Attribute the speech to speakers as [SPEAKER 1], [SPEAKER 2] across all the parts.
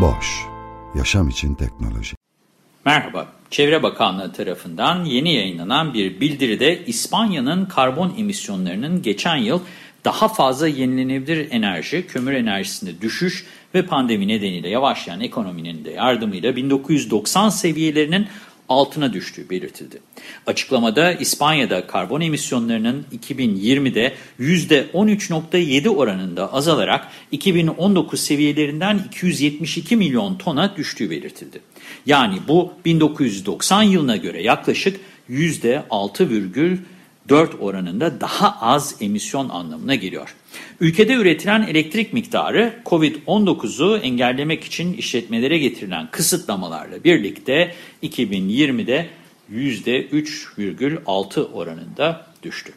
[SPEAKER 1] Boş, yaşam için teknoloji.
[SPEAKER 2] Merhaba, Çevre Bakanlığı tarafından yeni yayınlanan bir bildiride İspanya'nın karbon emisyonlarının geçen yıl daha fazla yenilenebilir enerji, kömür enerjisinde düşüş ve pandemi nedeniyle yavaşlayan ekonominin de yardımıyla 1990 seviyelerinin altına düştüğü belirtildi. Açıklamada İspanya'da karbon emisyonlarının 2020'de %13.7 oranında azalarak 2019 seviyelerinden 272 milyon tona düştüğü belirtildi. Yani bu 1990 yılına göre yaklaşık %6,4 4 oranında daha az emisyon anlamına geliyor. Ülkede üretilen elektrik miktarı COVID-19'u engellemek için işletmelere getirilen kısıtlamalarla birlikte 2020'de %3,6 oranında düştü.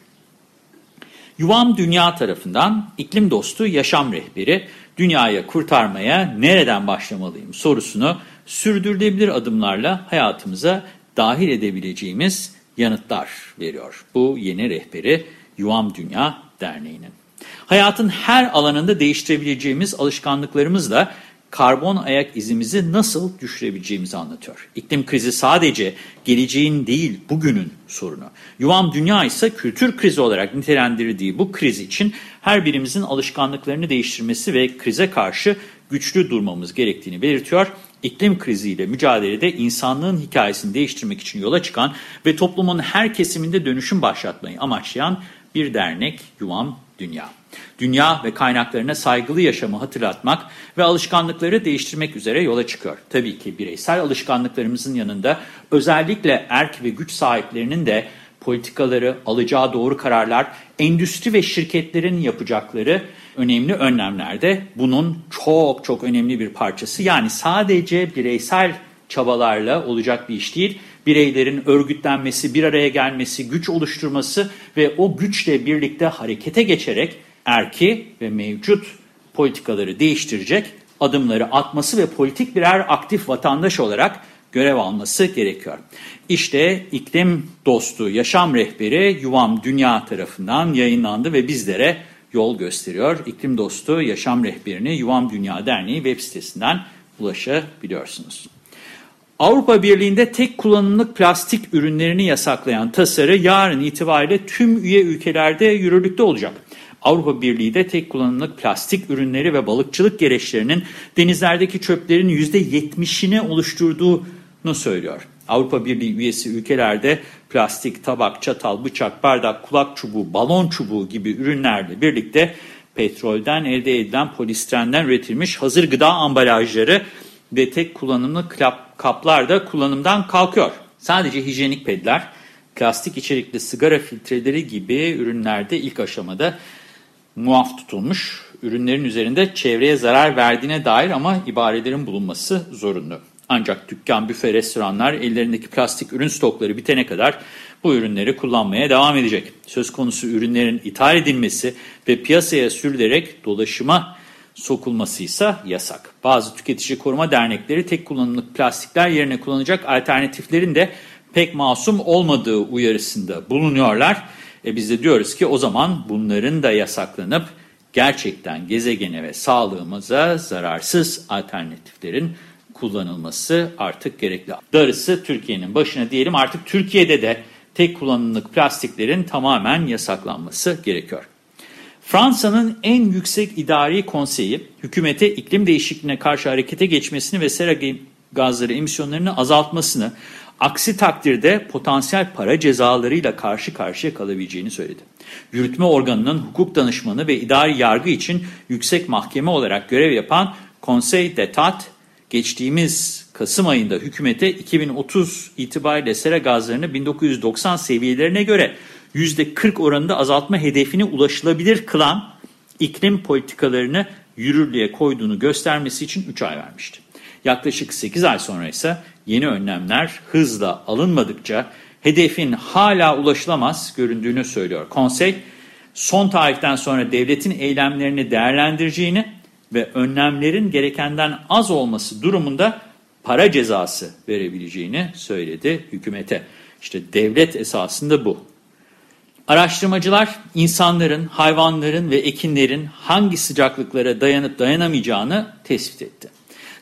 [SPEAKER 2] Yuvam Dünya tarafından iklim dostu yaşam rehberi dünyaya kurtarmaya nereden başlamalıyım sorusunu sürdürülebilir adımlarla hayatımıza dahil edebileceğimiz yanıtlar veriyor. Bu yeni rehberi Yuvam Dünya Derneği'nin. Hayatın her alanında değiştirebileceğimiz alışkanlıklarımızla karbon ayak izimizi nasıl düşürebileceğimizi anlatıyor. İklim krizi sadece geleceğin değil bugünün sorunu. Yuvam Dünya ise kültür krizi olarak nitelendirdiği bu kriz için her birimizin alışkanlıklarını değiştirmesi ve krize karşı güçlü durmamız gerektiğini belirtiyor iklim kriziyle mücadelede insanlığın hikayesini değiştirmek için yola çıkan ve toplumun her kesiminde dönüşüm başlatmayı amaçlayan bir dernek Yuvam Dünya. Dünya ve kaynaklarına saygılı yaşamı hatırlatmak ve alışkanlıkları değiştirmek üzere yola çıkıyor. Tabii ki bireysel alışkanlıklarımızın yanında özellikle erk ve güç sahiplerinin de politikaları, alacağı doğru kararlar, endüstri ve şirketlerin yapacakları önemli önlemlerde bunun çok çok önemli bir parçası. Yani sadece bireysel çabalarla olacak bir iş değil. Bireylerin örgütlenmesi, bir araya gelmesi, güç oluşturması ve o güçle birlikte harekete geçerek erki ve mevcut politikaları değiştirecek adımları atması ve politik birer aktif vatandaş olarak görev alması gerekiyor. İşte iklim dostu yaşam rehberi Yuvam Dünya tarafından yayınlandı ve bizlere yol gösteriyor. İklim dostu yaşam rehberini Yuvam Dünya Derneği web sitesinden ulaşabiliyorsunuz. Avrupa Birliği'nde tek kullanımlık plastik ürünlerini yasaklayan tasarı yarın itibariyle tüm üye ülkelerde yürürlükte olacak. Avrupa Birliği de tek kullanımlık plastik ürünleri ve balıkçılık gereçlerinin denizlerdeki çöplerin %70'ini oluşturduğunu söylüyor. Avrupa Birliği üyesi ülkelerde plastik, tabak, çatal, bıçak, bardak, kulak çubuğu, balon çubuğu gibi ürünlerle birlikte petrolden elde edilen polistrenden üretilmiş hazır gıda ambalajları ve tek kullanımlı kaplar da kullanımdan kalkıyor. Sadece hijyenik pedler, plastik içerikli sigara filtreleri gibi ürünlerde ilk aşamada muaf tutulmuş. Ürünlerin üzerinde çevreye zarar verdiğine dair ama ibarelerin bulunması zorunlu. Ancak dükkan, büfe, restoranlar ellerindeki plastik ürün stokları bitene kadar bu ürünleri kullanmaya devam edecek. Söz konusu ürünlerin ithal edilmesi ve piyasaya sürülerek dolaşıma sokulması ise yasak. Bazı tüketici koruma dernekleri tek kullanımlık plastikler yerine kullanacak alternatiflerin de pek masum olmadığı uyarısında bulunuyorlar. E biz de diyoruz ki o zaman bunların da yasaklanıp gerçekten gezegene ve sağlığımıza zararsız alternatiflerin kullanılması artık gerekli. Darısı Türkiye'nin başına diyelim artık Türkiye'de de tek kullanımlık plastiklerin tamamen yasaklanması gerekiyor. Fransa'nın en yüksek idari konseyi hükümete iklim değişikliğine karşı harekete geçmesini ve sera gazları emisyonlarını azaltmasını, aksi takdirde potansiyel para cezalarıyla karşı karşıya kalabileceğini söyledi. Yürütme organının hukuk danışmanı ve idari yargı için yüksek mahkeme olarak görev yapan Conseil d'Etat, geçtiğimiz Kasım ayında hükümete 2030 itibariyle sera gazlarını 1990 seviyelerine göre %40 oranında azaltma hedefine ulaşılabilir kılan iklim politikalarını yürürlüğe koyduğunu göstermesi için 3 ay vermişti. Yaklaşık 8 ay sonra ise yeni önlemler hızla alınmadıkça hedefin hala ulaşılamaz göründüğünü söylüyor. Konsey son tarihten sonra devletin eylemlerini değerlendireceğini ve önlemlerin gerekenden az olması durumunda para cezası verebileceğini söyledi hükümete. İşte devlet esasında bu. Araştırmacılar insanların, hayvanların ve ekinlerin hangi sıcaklıklara dayanıp dayanamayacağını tespit etti.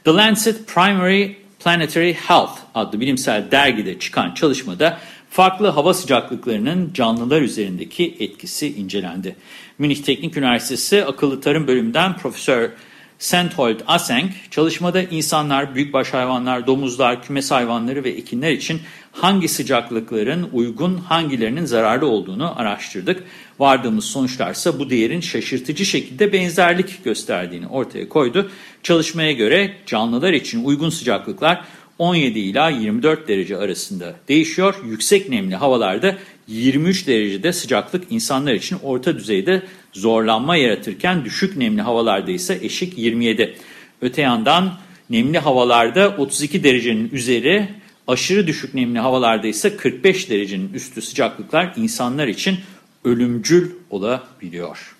[SPEAKER 2] The Lancet Primary Planetary Health adlı bilimsel dergide çıkan çalışmada farklı hava sıcaklıklarının canlılar üzerindeki etkisi incelendi. Münih Teknik Üniversitesi Akıllı Tarım Bölümünden Profesör Senthold Aseng, çalışmada insanlar, büyükbaş hayvanlar, domuzlar, kümes hayvanları ve ekinler için hangi sıcaklıkların uygun, hangilerinin zararlı olduğunu araştırdık. Vardığımız sonuçlarsa bu değerin şaşırtıcı şekilde benzerlik gösterdiğini ortaya koydu. Çalışmaya göre canlılar için uygun sıcaklıklar 17 ila 24 derece arasında değişiyor. Yüksek nemli havalarda 23 derecede sıcaklık insanlar için orta düzeyde zorlanma yaratırken düşük nemli havalarda ise eşik 27. Öte yandan nemli havalarda 32 derecenin üzeri, aşırı düşük nemli havalarda ise 45 derecenin üstü sıcaklıklar insanlar için ölümcül olabiliyor.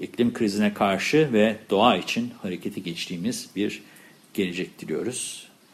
[SPEAKER 2] İklim krizine karşı ve doğa için harekete geçtiğimiz bir gelecek diliyoruz.